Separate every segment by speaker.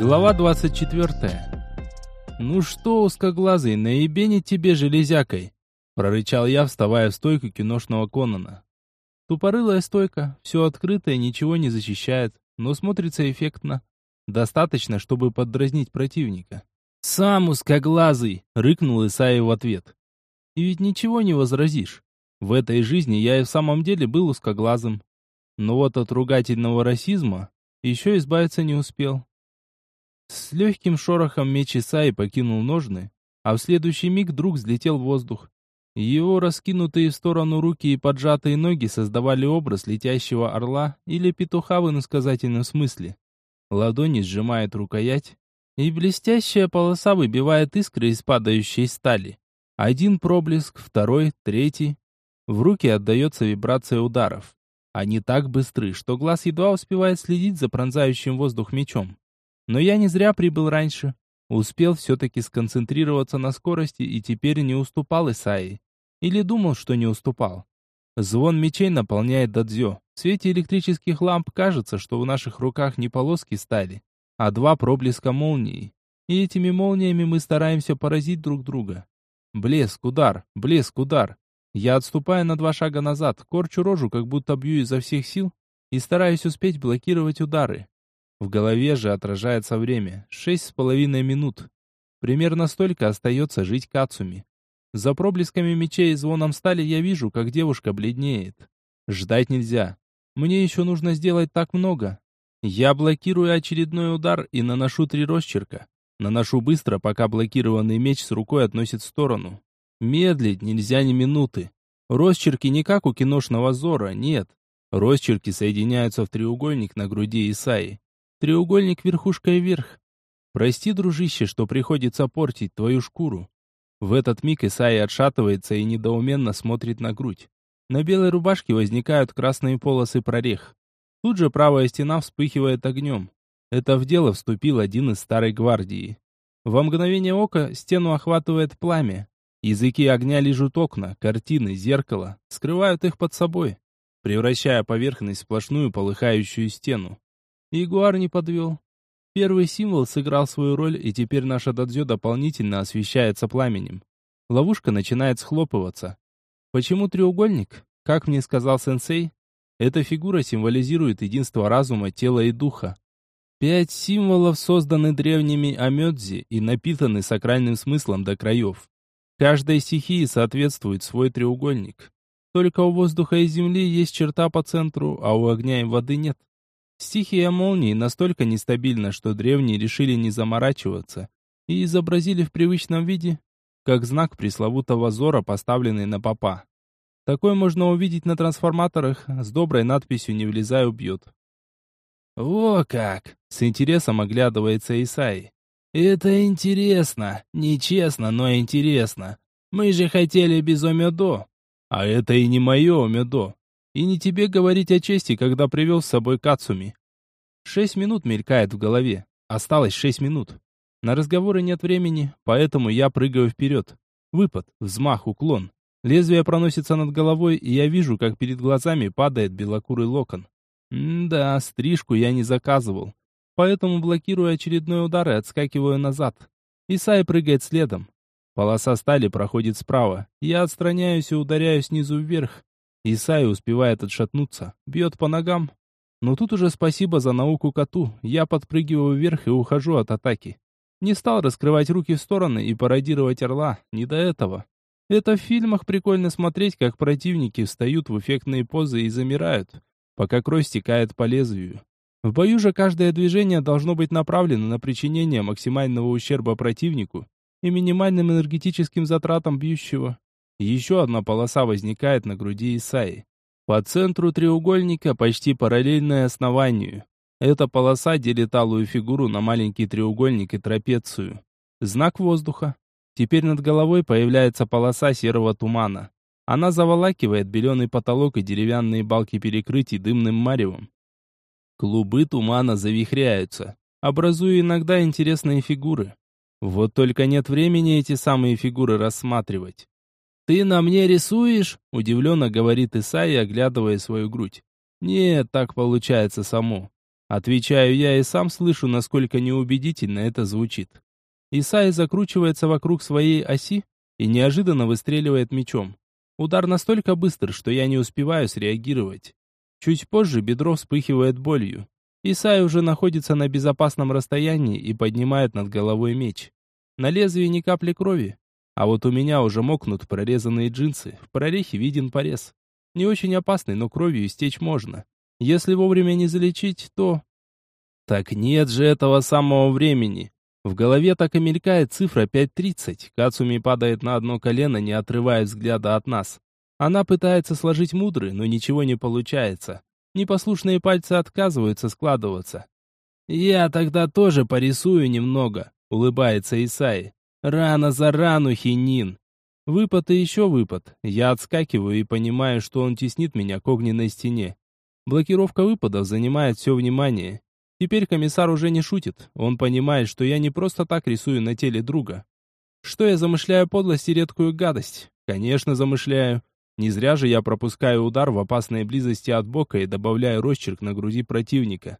Speaker 1: Глава 24. «Ну что, узкоглазый, наебенить тебе железякой!» Прорычал я, вставая в стойку киношного Конана. Тупорылая стойка, все открыто и ничего не защищает, но смотрится эффектно. Достаточно, чтобы поддразнить противника. «Сам узкоглазый!» — рыкнул Исаев в ответ. «И ведь ничего не возразишь. В этой жизни я и в самом деле был узкоглазым. Но вот от ругательного расизма еще избавиться не успел. С легким шорохом меч Исаи покинул ножны, а в следующий миг вдруг взлетел в воздух. Его раскинутые в сторону руки и поджатые ноги создавали образ летящего орла или петуха в иносказательном смысле. Ладони сжимает рукоять, и блестящая полоса выбивает искры из падающей стали. Один проблеск, второй, третий. В руки отдается вибрация ударов. Они так быстры, что глаз едва успевает следить за пронзающим воздух мечом. Но я не зря прибыл раньше. Успел все-таки сконцентрироваться на скорости и теперь не уступал Исаи. Или думал, что не уступал. Звон мечей наполняет дадзё. В свете электрических ламп кажется, что в наших руках не полоски стали, а два проблеска молнии. И этими молниями мы стараемся поразить друг друга. Блеск, удар, блеск, удар. Я отступаю на два шага назад, корчу рожу, как будто бью изо всех сил, и стараюсь успеть блокировать удары. В голове же отражается время. Шесть с половиной минут. Примерно столько остается жить Кацуми. За проблесками мечей и звоном стали я вижу, как девушка бледнеет. Ждать нельзя. Мне еще нужно сделать так много. Я блокирую очередной удар и наношу три росчерка. Наношу быстро, пока блокированный меч с рукой относит в сторону. Медлить нельзя ни минуты. Росчерки не как у киношного зора, нет. Росчерки соединяются в треугольник на груди Исаи. Треугольник верхушкой вверх. Прости, дружище, что приходится портить твою шкуру. В этот миг Исаи отшатывается и недоуменно смотрит на грудь. На белой рубашке возникают красные полосы прорех. Тут же правая стена вспыхивает огнем. Это в дело вступил один из старой гвардии. Во мгновение ока стену охватывает пламя. Языки огня лижут окна, картины, зеркало, скрывают их под собой, превращая поверхность в сплошную полыхающую стену. Ягуар не подвел. Первый символ сыграл свою роль, и теперь наша дадзё дополнительно освещается пламенем. Ловушка начинает схлопываться. Почему треугольник? Как мне сказал сенсей, эта фигура символизирует единство разума, тела и духа. Пять символов созданы древними Амёдзи и напитаны сакральным смыслом до краев. Каждой стихии соответствует свой треугольник. Только у воздуха и земли есть черта по центру, а у огня и воды нет. Стихия молнии настолько нестабильна, что древние решили не заморачиваться и изобразили в привычном виде, как знак пресловутого зора, поставленный на попа. Такой можно увидеть на трансформаторах с доброй надписью «Не влезай, убьет». «О как!» — с интересом оглядывается Исаи. «Это интересно. Нечестно, но интересно. Мы же хотели без Омедо. А это и не мое Омедо. И не тебе говорить о чести, когда привел с собой Кацуми. Шесть минут мелькает в голове. Осталось шесть минут. На разговоры нет времени, поэтому я прыгаю вперед. Выпад, взмах, уклон. Лезвие проносится над головой, и я вижу, как перед глазами падает белокурый локон. М да, стрижку я не заказывал. Поэтому блокирую очередной удар и отскакиваю назад. Исай прыгает следом. Полоса стали проходит справа. Я отстраняюсь и ударяю снизу вверх. Исай успевает отшатнуться, бьет по ногам. Но тут уже спасибо за науку коту, я подпрыгиваю вверх и ухожу от атаки. Не стал раскрывать руки в стороны и пародировать орла, не до этого. Это в фильмах прикольно смотреть, как противники встают в эффектные позы и замирают, пока кровь стекает по лезвию. В бою же каждое движение должно быть направлено на причинение максимального ущерба противнику и минимальным энергетическим затратам бьющего. Еще одна полоса возникает на груди Исаи. По центру треугольника почти параллельная основанию. Эта полоса делит алую фигуру на маленький треугольник и трапецию. Знак воздуха. Теперь над головой появляется полоса серого тумана. Она заволакивает беленый потолок и деревянные балки перекрытий дымным маревом. Клубы тумана завихряются, образуя иногда интересные фигуры. Вот только нет времени эти самые фигуры рассматривать. «Ты на мне рисуешь?» — удивленно говорит Исаи, оглядывая свою грудь. Нет, так получается само. Отвечаю я и сам слышу, насколько неубедительно это звучит. Исай закручивается вокруг своей оси и неожиданно выстреливает мечом. Удар настолько быстр, что я не успеваю среагировать. Чуть позже бедро вспыхивает болью. Исай уже находится на безопасном расстоянии и поднимает над головой меч. На лезвии ни капли крови, а вот у меня уже мокнут прорезанные джинсы, в прорехе виден порез. Не очень опасный, но кровью истечь можно. Если вовремя не залечить, то... Так нет же этого самого времени. В голове так и мелькает цифра 5.30. Кацуми падает на одно колено, не отрывая взгляда от нас. Она пытается сложить мудры, но ничего не получается. Непослушные пальцы отказываются складываться. «Я тогда тоже порисую немного», — улыбается Исаи. «Рано за рану, хинин». Выпад и еще выпад. Я отскакиваю и понимаю, что он теснит меня к огненной стене. Блокировка выпадов занимает все внимание. Теперь комиссар уже не шутит. Он понимает, что я не просто так рисую на теле друга. Что я замышляю подлость и редкую гадость? Конечно, замышляю. Не зря же я пропускаю удар в опасной близости от бока и добавляю росчерк на груди противника.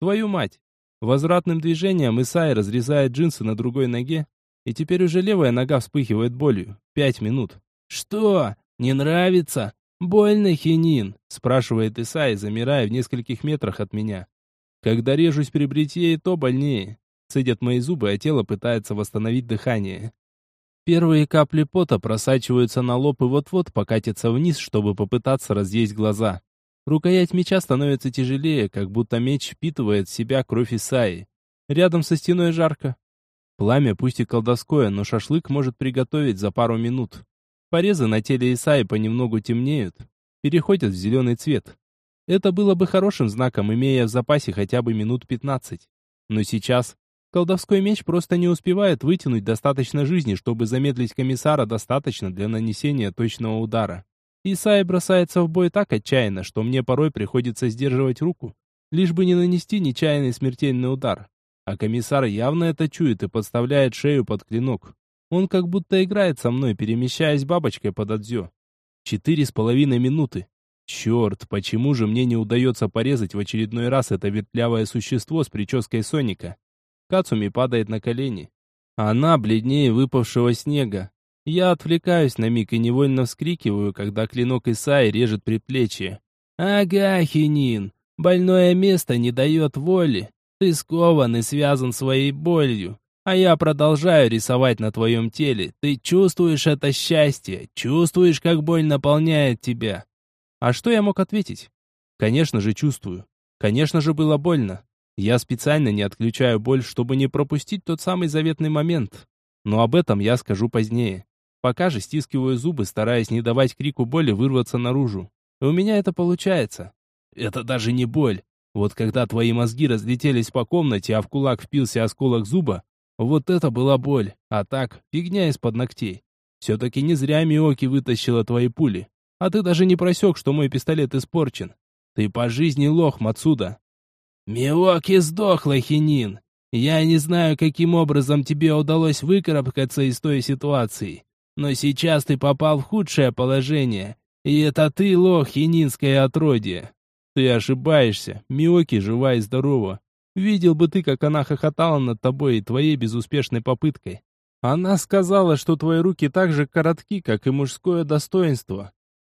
Speaker 1: Твою мать! Возвратным движением Исай разрезает джинсы на другой ноге, и теперь уже левая нога вспыхивает болью. Пять минут. «Что? Не нравится? Больно, хинин?» спрашивает Исай, замирая в нескольких метрах от меня. Когда режусь при бритье, то больнее. Цедят мои зубы, а тело пытается восстановить дыхание. Первые капли пота просачиваются на лоб и вот-вот покатятся вниз, чтобы попытаться разъесть глаза. Рукоять меча становится тяжелее, как будто меч впитывает в себя кровь Исаи. Рядом со стеной жарко. Пламя пусть и колдовское, но шашлык может приготовить за пару минут. Порезы на теле Исаи понемногу темнеют, переходят в зеленый цвет. Это было бы хорошим знаком, имея в запасе хотя бы минут 15. Но сейчас Колдовской меч просто не успевает вытянуть достаточно жизни, чтобы замедлить комиссара достаточно для нанесения точного удара. Исай бросается в бой так отчаянно, что мне порой приходится сдерживать руку, лишь бы не нанести нечаянный смертельный удар. А комиссар явно это чует и подставляет шею под клинок. Он как будто играет со мной, перемещаясь бабочкой под отзё. Четыре с половиной минуты. Черт, почему же мне не удается порезать в очередной раз это ветлявое существо с прической Соника? Кацуми падает на колени. Она бледнее выпавшего снега. Я отвлекаюсь на миг и невольно вскрикиваю, когда клинок Исаи режет предплечье. «Ага, Хинин, больное место не дает воли. Ты скован и связан своей болью. А я продолжаю рисовать на твоем теле. Ты чувствуешь это счастье, чувствуешь, как боль наполняет тебя». А что я мог ответить? Конечно же, чувствую. Конечно же, было больно. Я специально не отключаю боль, чтобы не пропустить тот самый заветный момент. Но об этом я скажу позднее. Пока же стискиваю зубы, стараясь не давать крику боли вырваться наружу. И у меня это получается. Это даже не боль. Вот когда твои мозги разлетелись по комнате, а в кулак впился осколок зуба, вот это была боль. А так, фигня из-под ногтей. Все-таки не зря Миоки вытащила твои пули. А ты даже не просек, что мой пистолет испорчен. Ты по жизни лох, Мацуда. «Миоки сдохла, Хинин. Я не знаю, каким образом тебе удалось выкарабкаться из той ситуации, но сейчас ты попал в худшее положение, и это ты, лох, хининское отродье. Ты ошибаешься, Миоки жива и здорова. Видел бы ты, как она хохотала над тобой и твоей безуспешной попыткой. Она сказала, что твои руки так же коротки, как и мужское достоинство.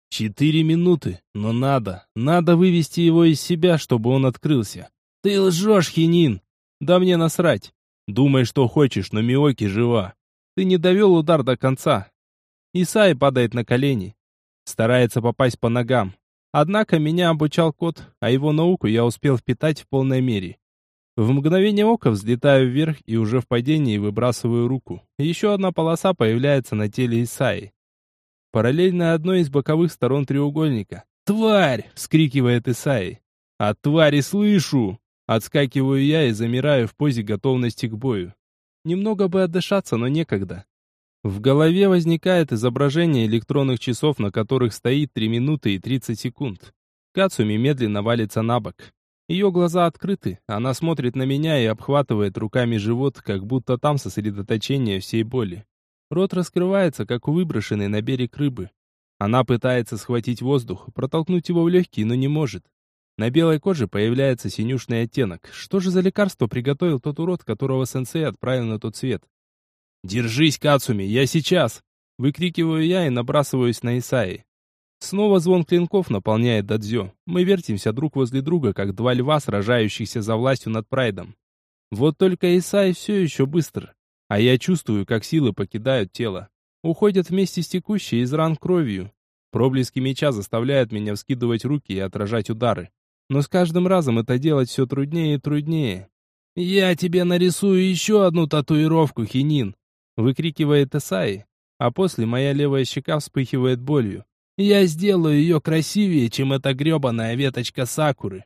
Speaker 1: Четыре минуты, но надо, надо вывести его из себя, чтобы он открылся. «Ты лжешь, Хинин!» «Да мне насрать. Думай, что хочешь, но Миоки жива. Ты не довел удар до конца». Исай падает на колени. Старается попасть по ногам. Однако меня обучал кот, а его науку я успел впитать в полной мере. В мгновение ока взлетаю вверх и уже в падении выбрасываю руку. Еще одна полоса появляется на теле Исаи. Параллельно одной из боковых сторон треугольника. «Тварь!» — вскрикивает Исаи. «От твари слышу!» Отскакиваю я и замираю в позе готовности к бою. Немного бы отдышаться, но некогда. В голове возникает изображение электронных часов, на которых стоит 3 минуты и 30 секунд. Кацуми медленно валится на бок. Ее глаза открыты, она смотрит на меня и обхватывает руками живот, как будто там сосредоточение всей боли. Рот раскрывается, как у выброшенной на берег рыбы. Она пытается схватить воздух, протолкнуть его в легкие, но не может. На белой коже появляется синюшный оттенок. Что же за лекарство приготовил тот урод, которого сенсей отправил на тот свет? «Держись, Кацуми, я сейчас!» Выкрикиваю я и набрасываюсь на Исаи. Снова звон клинков наполняет дадзё. Мы вертимся друг возле друга, как два льва, сражающихся за властью над прайдом. Вот только Исай все еще быстр, а я чувствую, как силы покидают тело. Уходят вместе с текущей из ран кровью. Проблески меча заставляют меня вскидывать руки и отражать удары. Но с каждым разом это делать все труднее и труднее. «Я тебе нарисую еще одну татуировку, Хинин!» выкрикивает Исай, а после моя левая щека вспыхивает болью. «Я сделаю ее красивее, чем эта гребаная веточка сакуры!»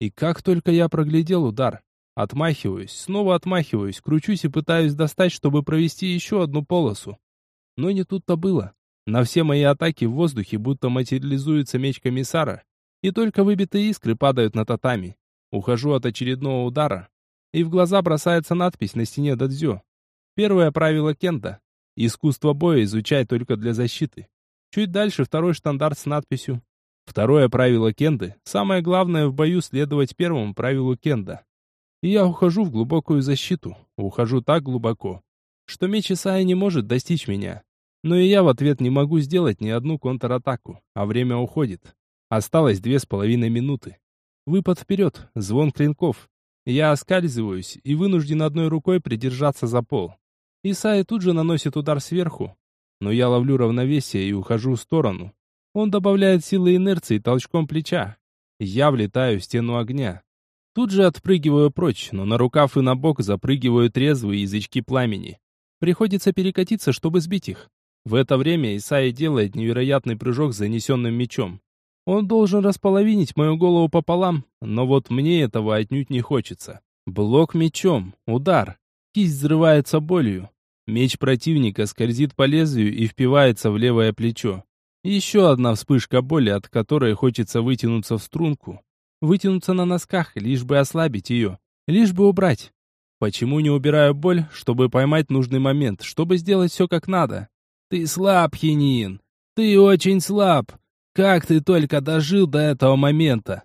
Speaker 1: И как только я проглядел удар, отмахиваюсь, снова отмахиваюсь, кручусь и пытаюсь достать, чтобы провести еще одну полосу. Но не тут-то было. На все мои атаки в воздухе будто материализуется меч комиссара, и только выбитые искры падают на татами. Ухожу от очередного удара, и в глаза бросается надпись на стене дадзё. Первое правило кенда. Искусство боя изучай только для защиты. Чуть дальше второй штандарт с надписью. Второе правило кенды. Самое главное в бою следовать первому правилу кенда. И я ухожу в глубокую защиту. Ухожу так глубоко, что меч Исаи не может достичь меня. Но и я в ответ не могу сделать ни одну контратаку, а время уходит. Осталось две с половиной минуты. Выпад вперед, звон клинков. Я оскальзываюсь и вынужден одной рукой придержаться за пол. Исаи тут же наносит удар сверху, но я ловлю равновесие и ухожу в сторону. Он добавляет силы инерции толчком плеча. Я влетаю в стену огня. Тут же отпрыгиваю прочь, но на рукав и на бок запрыгивают трезвые язычки пламени. Приходится перекатиться, чтобы сбить их. В это время Исаи делает невероятный прыжок с занесенным мечом. Он должен располовинить мою голову пополам, но вот мне этого отнюдь не хочется. Блок мечом, удар. Кисть взрывается болью. Меч противника скользит по лезвию и впивается в левое плечо. Еще одна вспышка боли, от которой хочется вытянуться в струнку. Вытянуться на носках, лишь бы ослабить ее, лишь бы убрать. Почему не убираю боль, чтобы поймать нужный момент, чтобы сделать все как надо? Ты слаб, Хинин. Ты очень слаб. Как ты только дожил до этого момента?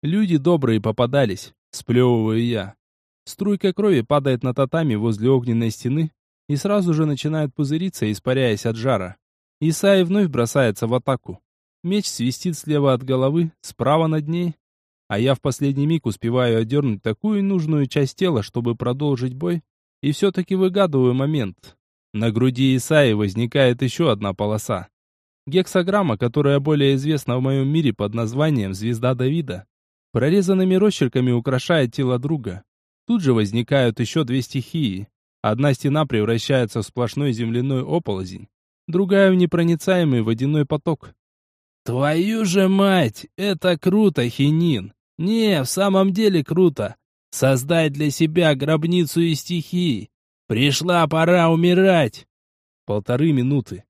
Speaker 1: Люди добрые попадались, сплевываю я. Струйка крови падает на татами возле огненной стены, и сразу же начинает пузыриться, испаряясь от жара. Исаи вновь бросается в атаку. Меч свистит слева от головы, справа над ней, а я в последний миг успеваю одернуть такую нужную часть тела, чтобы продолжить бой, и все-таки выгадываю момент. На груди Исаи возникает еще одна полоса. Гексограмма, которая более известна в моем мире под названием «Звезда Давида», прорезанными росчерками украшает тело друга. Тут же возникают еще две стихии. Одна стена превращается в сплошной земляной оползень, другая в непроницаемый водяной поток. «Твою же мать! Это круто, Хинин! Не, в самом деле круто! Создать для себя гробницу из стихий! Пришла пора умирать!» Полторы минуты.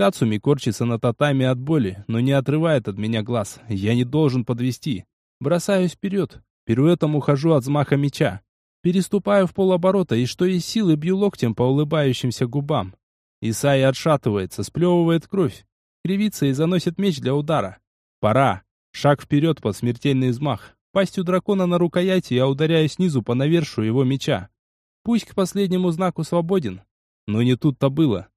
Speaker 1: Кацуми корчится на татами от боли, но не отрывает от меня глаз. Я не должен подвести. Бросаюсь вперед. Пируэтом ухожу от взмаха меча. Переступаю в полоборота и что из силы бью локтем по улыбающимся губам. Исаи отшатывается, сплевывает кровь. Кривится и заносит меч для удара. Пора. Шаг вперед под смертельный взмах. Пастью дракона на рукояти я ударяю снизу по навершу его меча. Пусть к последнему знаку свободен. Но не тут-то было.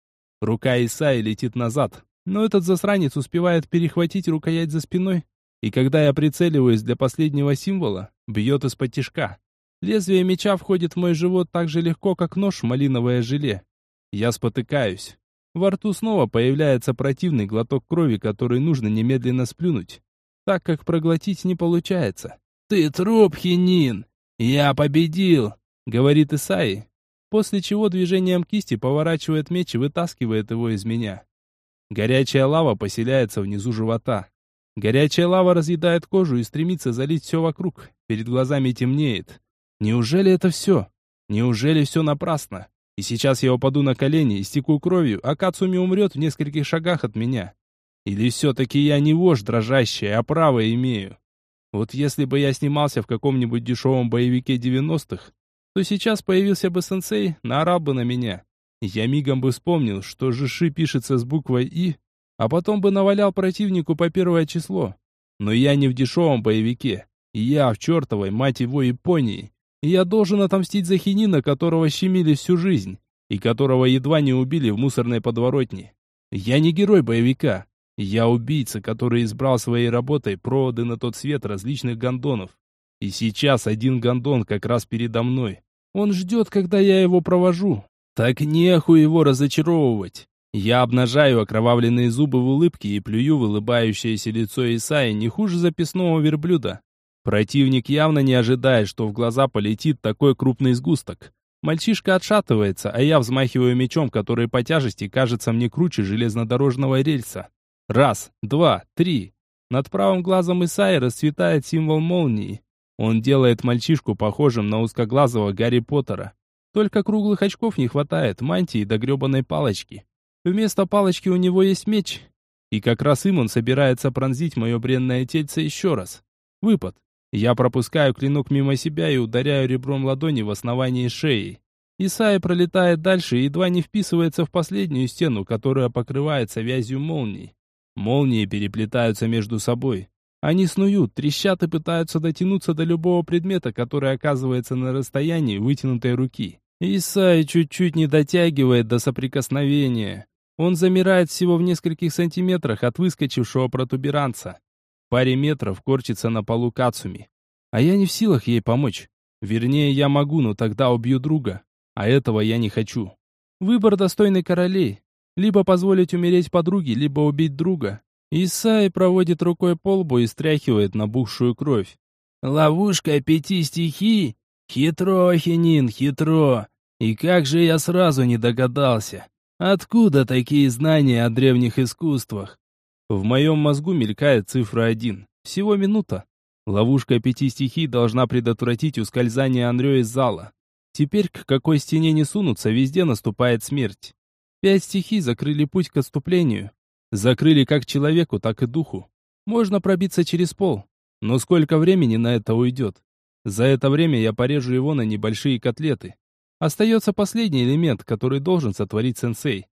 Speaker 1: Рука Исаи летит назад. Но этот засранец успевает перехватить рукоять за спиной. И когда я прицеливаюсь для последнего символа, бьет из-под тишка. Лезвие меча входит в мой живот так же легко, как нож в малиновое желе. Я спотыкаюсь. Во рту снова появляется противный глоток крови, который нужно немедленно сплюнуть, так как проглотить не получается. «Ты труп, Хинин! Я победил!» — говорит Исаи, после чего движением кисти поворачивает меч и вытаскивает его из меня. Горячая лава поселяется внизу живота. Горячая лава разъедает кожу и стремится залить все вокруг. Перед глазами темнеет. Неужели это все? Неужели все напрасно? И сейчас я упаду на колени, истеку кровью, а Кацуми умрет в нескольких шагах от меня. Или все-таки я не вождь дрожащая, а право имею? Вот если бы я снимался в каком-нибудь дешевом боевике 90-х, то сейчас появился бы сенсей, наорал бы на меня. Я мигом бы вспомнил, что Жиши пишется с буквой «И», а потом бы навалял противнику по первое число. Но я не в дешевом боевике. Я в чертовой, мать его, Японии. Я должен отомстить за хинина, которого щемили всю жизнь, и которого едва не убили в мусорной подворотне. Я не герой боевика. Я убийца, который избрал своей работой проводы на тот свет различных гондонов. И сейчас один гондон как раз передо мной. Он ждет, когда я его провожу. Так нехуй его разочаровывать. Я обнажаю окровавленные зубы в улыбке и плюю в улыбающееся лицо Исаи не хуже записного верблюда. Противник явно не ожидает, что в глаза полетит такой крупный сгусток. Мальчишка отшатывается, а я взмахиваю мечом, который по тяжести кажется мне круче железнодорожного рельса. Раз, два, три. Над правым глазом Исаи расцветает символ молнии. Он делает мальчишку похожим на узкоглазого Гарри Поттера. Только круглых очков не хватает, мантии до гребаной палочки. Вместо палочки у него есть меч. И как раз им он собирается пронзить мое бренное тельце еще раз. Выпад. Я пропускаю клинок мимо себя и ударяю ребром ладони в основании шеи. Исайя пролетает дальше и едва не вписывается в последнюю стену, которая покрывается вязью молний. Молнии переплетаются между собой. Они снуют, трещат и пытаются дотянуться до любого предмета, который оказывается на расстоянии вытянутой руки. Исай чуть-чуть не дотягивает до соприкосновения. Он замирает всего в нескольких сантиметрах от выскочившего протуберанца паре метров корчится на полу Кацуми. А я не в силах ей помочь. Вернее, я могу, но тогда убью друга. А этого я не хочу. Выбор достойный королей. Либо позволить умереть подруге, либо убить друга. Исай проводит рукой по лбу и стряхивает набухшую кровь. «Ловушка пяти стихий? Хитро, Хинин, хитро! И как же я сразу не догадался? Откуда такие знания о древних искусствах? В моем мозгу мелькает цифра один. Всего минута. Ловушка пяти стихий должна предотвратить ускользание Андрё из зала. Теперь к какой стене не сунуться, везде наступает смерть. Пять стихий закрыли путь к отступлению. Закрыли как человеку, так и духу. Можно пробиться через пол. Но сколько времени на это уйдет? За это время я порежу его на небольшие котлеты. Остается последний элемент, который должен сотворить сенсей.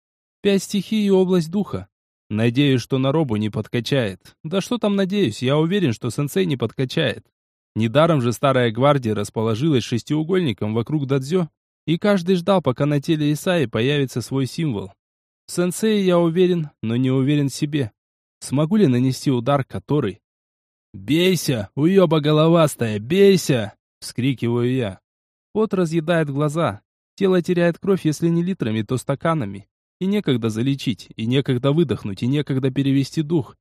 Speaker 1: Пять стихий и область духа. Надеюсь, что на робу не подкачает. Да что там надеюсь, я уверен, что сенсей не подкачает. Недаром же старая гвардия расположилась шестиугольником вокруг дадзё, и каждый ждал, пока на теле Исаи появится свой символ. В сенсее я уверен, но не уверен в себе. Смогу ли нанести удар, который... «Бейся, уёба головастая, бейся!» — вскрикиваю я. Пот разъедает глаза. Тело теряет кровь, если не литрами, то стаканами. И некогда залечить, и некогда выдохнуть, и некогда перевести дух.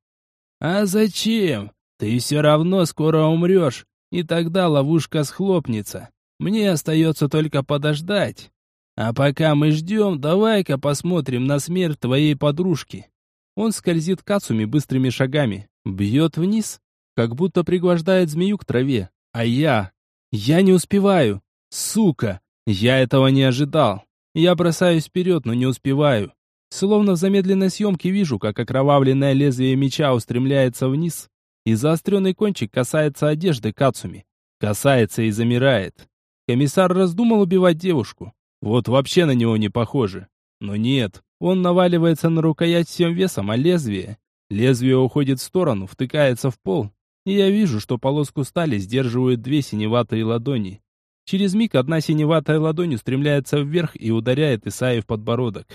Speaker 1: А зачем? Ты все равно скоро умрешь, и тогда ловушка схлопнется. Мне остается только подождать. А пока мы ждем, давай-ка посмотрим на смерть твоей подружки. Он скользит к Ацуми быстрыми шагами, бьет вниз, как будто пригвождает змею к траве. А я... Я не успеваю. Сука! Я этого не ожидал. Я бросаюсь вперед, но не успеваю. Словно в замедленной съемке вижу, как окровавленное лезвие меча устремляется вниз, и заостренный кончик касается одежды Кацуми. Касается и замирает. Комиссар раздумал убивать девушку. Вот вообще на него не похоже. Но нет, он наваливается на рукоять всем весом, а лезвие... Лезвие уходит в сторону, втыкается в пол, и я вижу, что полоску стали сдерживают две синеватые ладони. Через миг одна синеватая ладонь устремляется вверх и ударяет Исаи в подбородок.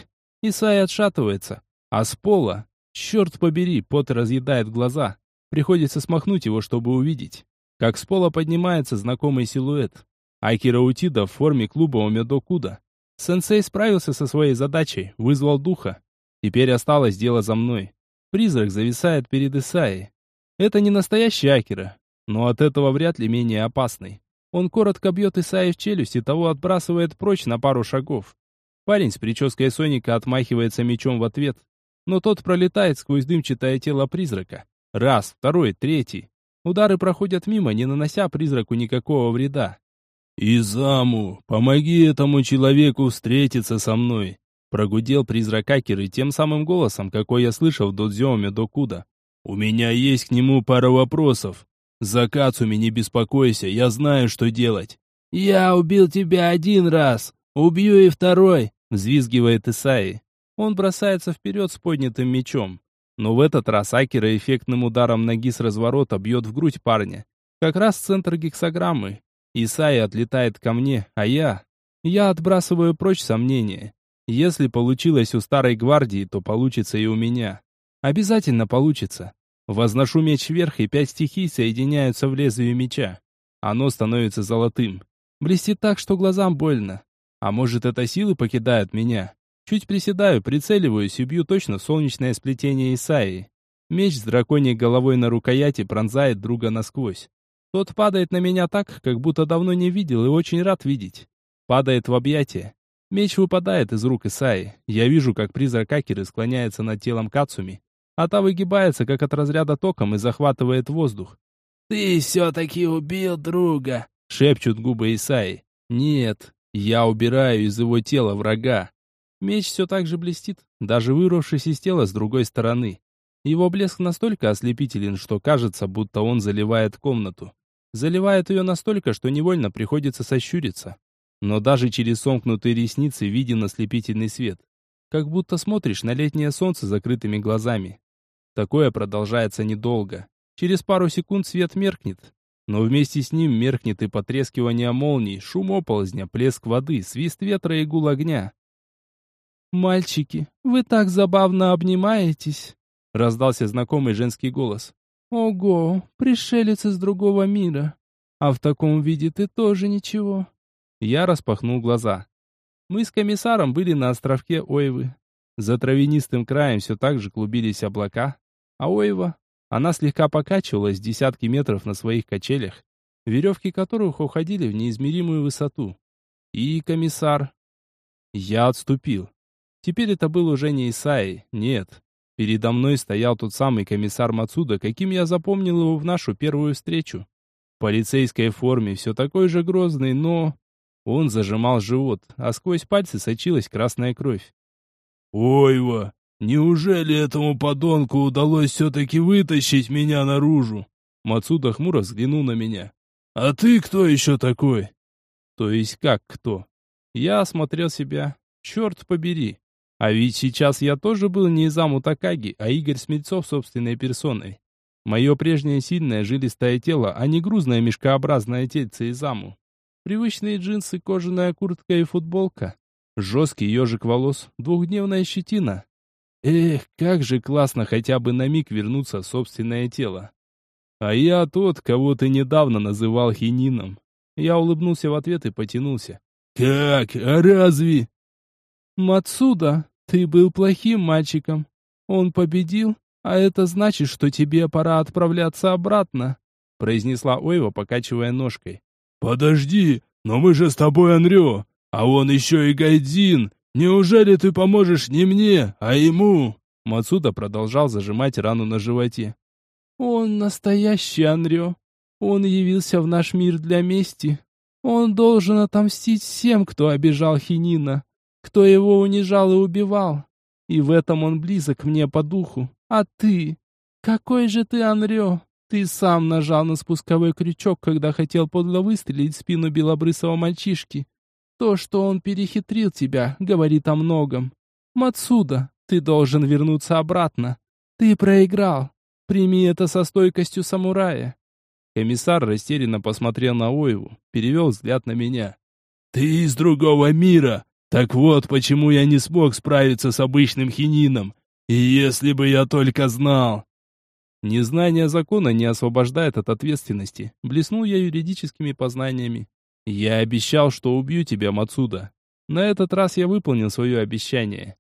Speaker 1: Исаи отшатывается, а с пола, черт побери, пот разъедает глаза. Приходится смахнуть его, чтобы увидеть. Как с пола поднимается знакомый силуэт. Акира Утида в форме клуба Омедокуда. Сенсей справился со своей задачей, вызвал духа. Теперь осталось дело за мной. Призрак зависает перед Исаей. Это не настоящий Акира, но от этого вряд ли менее опасный. Он коротко бьет Исаи в челюсть и того отбрасывает прочь на пару шагов. Парень с прической Соника отмахивается мечом в ответ, но тот пролетает сквозь дымчатое тело призрака. Раз, второй, третий. Удары проходят мимо, не нанося призраку никакого вреда. «Изаму, помоги этому человеку встретиться со мной!» Прогудел призрак Акеры тем самым голосом, какой я слышал в Додзиоме Докуда. «У меня есть к нему пара вопросов. За Кацуми не беспокойся, я знаю, что делать. Я убил тебя один раз, убью и второй, взвизгивает Исаи. Он бросается вперед с поднятым мечом. Но в этот раз Акера эффектным ударом ноги с разворота бьет в грудь парня. Как раз центр гексограммы. Исаи отлетает ко мне, а я... Я отбрасываю прочь сомнения. Если получилось у старой гвардии, то получится и у меня. Обязательно получится. Возношу меч вверх, и пять стихий соединяются в лезвие меча. Оно становится золотым. Блестит так, что глазам больно. А может, это силы покидают меня? Чуть приседаю, прицеливаюсь и бью точно в солнечное сплетение Исаи. Меч с драконьей головой на рукояти пронзает друга насквозь. Тот падает на меня так, как будто давно не видел и очень рад видеть. Падает в объятия. Меч выпадает из рук Исаи. Я вижу, как призрак Акеры склоняется над телом Кацуми, а та выгибается, как от разряда током, и захватывает воздух.
Speaker 2: «Ты все-таки убил друга!»
Speaker 1: — шепчут губы Исаи. «Нет, я убираю из его тела врага». Меч все так же блестит, даже вырвавшись из тела с другой стороны. Его блеск настолько ослепителен, что кажется, будто он заливает комнату. Заливает ее настолько, что невольно приходится сощуриться. Но даже через сомкнутые ресницы виден ослепительный свет. Как будто смотришь на летнее солнце закрытыми глазами. Такое продолжается недолго. Через пару секунд свет меркнет. Но вместе с ним меркнет и потрескивание молний, шум оползня, плеск воды, свист ветра и гул огня. «Мальчики, вы так забавно обнимаетесь!» Раздался знакомый женский голос. «Ого, пришелец из другого мира! А в таком виде ты тоже ничего!» Я распахнул глаза. Мы с комиссаром были на островке Ойвы. За травянистым краем все так же клубились облака, а Ойва, она слегка покачивалась десятки метров на своих качелях, веревки которых уходили в неизмеримую высоту. И комиссар... Я отступил. Теперь это был уже не Исаи, нет. Передо мной стоял тот самый комиссар Мацуда, каким я запомнил его в нашу первую встречу. В полицейской форме, все такой же грозный, но... Он зажимал живот, а сквозь пальцы сочилась красная кровь.
Speaker 3: «Ойва, неужели этому подонку удалось все-таки вытащить меня наружу?»
Speaker 1: Мацуда хмуро взглянул на меня.
Speaker 3: «А ты кто еще такой?»
Speaker 1: «То есть как кто?» Я осмотрел себя. Черт побери. А ведь сейчас я тоже был не Изаму Такаги, а Игорь Смельцов собственной персоной. Мое прежнее сильное жилистое тело, а не грузное мешкообразное тельце Изаму. Привычные джинсы, кожаная куртка и футболка. Жесткий ежик волос, двухдневная щетина. Эх, как же классно хотя бы на миг вернуться в собственное тело. А я тот, кого ты недавно называл хинином. Я улыбнулся в ответ и потянулся.
Speaker 3: «Как? А разве?»
Speaker 1: «Мацуда, ты был плохим мальчиком. Он победил, а это значит, что тебе пора отправляться обратно», произнесла Ойва, покачивая ножкой.
Speaker 3: «Подожди, но мы же с тобой Анрё, а он еще и Гайдзин. Неужели ты поможешь не мне, а ему?»
Speaker 1: Мацуда продолжал зажимать рану на животе. «Он настоящий Анрё. Он явился в наш мир для мести. Он должен отомстить всем, кто обижал Хинина, кто его унижал и убивал. И в этом он близок мне по духу. А ты? Какой же ты Анрё? Ты сам нажал на спусковой крючок, когда хотел подло выстрелить в спину белобрысого мальчишки. То, что он перехитрил тебя, говорит о многом. Мацуда, ты должен вернуться обратно. Ты проиграл. Прими это со стойкостью самурая. Комиссар растерянно посмотрел на Оеву, перевел взгляд на меня.
Speaker 3: «Ты из другого мира! Так вот, почему я не смог справиться с обычным хинином. И если бы я только знал...»
Speaker 1: Незнание закона не освобождает от ответственности. Блеснул я юридическими познаниями. Я обещал, что убью тебя, Мацуда. На этот раз я выполнил свое обещание.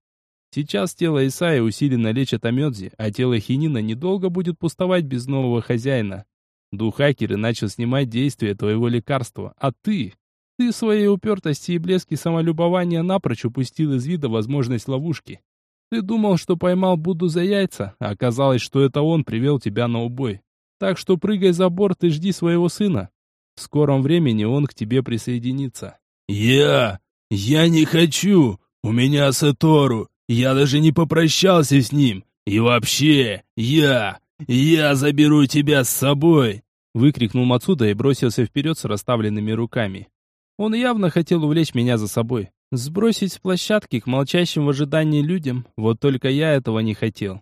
Speaker 1: Сейчас тело Исаи усиленно лечат Амёдзи, а тело Хинина недолго будет пустовать без нового хозяина. Дух Акеры начал снимать действие твоего лекарства, а ты... Ты своей упертости и блеске самолюбования напрочь упустил из вида возможность ловушки. Ты думал, что поймал Будду за яйца, а оказалось, что это он привел тебя на убой. Так что прыгай за борт и жди своего сына. В скором времени он к тебе присоединится.
Speaker 3: Я... я не хочу. У меня Сатору. Я даже не попрощался с ним. И вообще, я... я заберу тебя с собой.
Speaker 1: Выкрикнул Мацуда и бросился вперед с расставленными руками. Он явно хотел увлечь меня за собой. Сбросить с площадки к молчащим в ожидании людям, вот только я этого не хотел.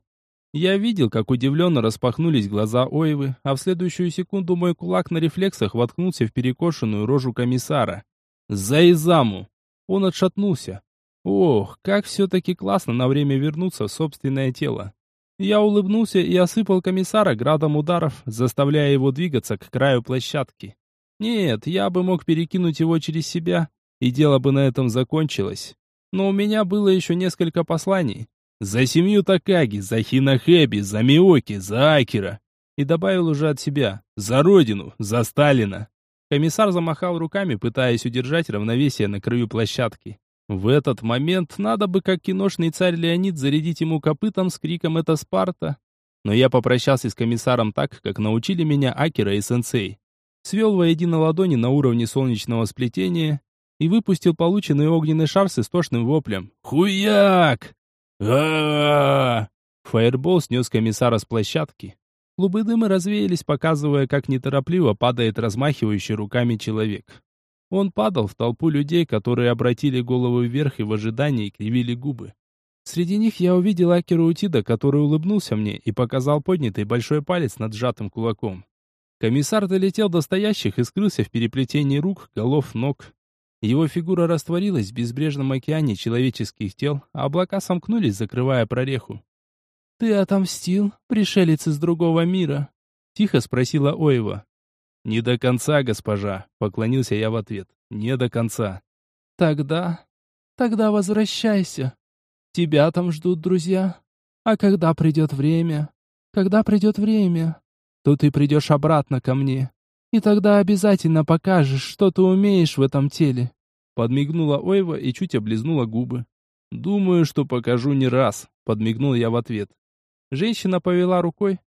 Speaker 1: Я видел, как удивленно распахнулись глаза Оевы, а в следующую секунду мой кулак на рефлексах воткнулся в перекошенную рожу комиссара. «За Изаму!» Он отшатнулся. Ох, как все-таки классно на время вернуться в собственное тело. Я улыбнулся и осыпал комиссара градом ударов, заставляя его двигаться к краю площадки. Нет, я бы мог перекинуть его через себя, и дело бы на этом закончилось. Но у меня было еще несколько посланий. За семью Такаги, за Хинахэби, за Миоки, за Акера. И добавил уже от себя. За родину, за Сталина. Комиссар замахал руками, пытаясь удержать равновесие на краю площадки. В этот момент надо бы, как киношный царь Леонид, зарядить ему копытом с криком «Это Спарта!». Но я попрощался с комиссаром так, как научили меня Акера и сенсей. Свел воедино ладони на уровне солнечного сплетения и выпустил полученный огненный шар с истошным воплем. «Хуяк!» а Фаербол снес комиссара с площадки. Клубы дыма развеялись, показывая, как неторопливо падает размахивающий руками человек. Он падал в толпу людей, которые обратили голову вверх и в ожидании кривили губы. Среди них я увидел Акеру Утида, который улыбнулся мне и показал поднятый большой палец над сжатым кулаком. Комиссар долетел до стоящих и скрылся в переплетении рук, голов, ног. Его фигура растворилась в безбрежном океане человеческих тел, а облака сомкнулись, закрывая прореху. «Ты отомстил, пришелец из другого мира?» — тихо спросила Оева. «Не до конца, госпожа», — поклонился я в ответ. «Не до конца». «Тогда... тогда возвращайся. Тебя там ждут друзья. А когда придет время... Когда придет время, то ты придешь обратно ко мне. И тогда обязательно покажешь, что ты умеешь в этом теле. Подмигнула Ойва и чуть облизнула губы. Думаю, что покажу не раз, подмигнул я в ответ. Женщина повела рукой,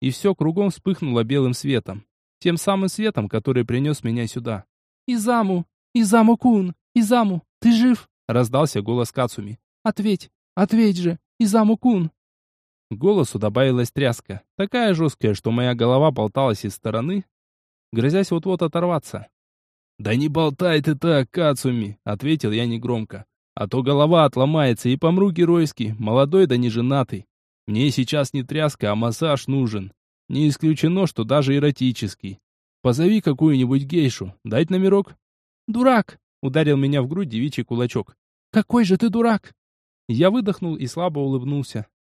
Speaker 1: и все кругом вспыхнуло белым светом. Тем самым светом, который принес меня сюда. «Изаму! Изаму-кун! Изаму! Ты жив?» Раздался голос Кацуми. «Ответь! Ответь же! Изаму-кун!» Голосу добавилась тряска, такая жесткая, что моя голова болталась из стороны, грозясь вот-вот оторваться. «Да не болтай ты так, Кацуми!» — ответил я негромко. «А то голова отломается и помру геройски, молодой да не женатый. Мне сейчас не тряска, а массаж нужен. Не исключено, что даже эротический. Позови какую-нибудь гейшу, дать номерок?» «Дурак!» — ударил меня в грудь девичий кулачок. «Какой же ты дурак!» Я выдохнул и слабо улыбнулся.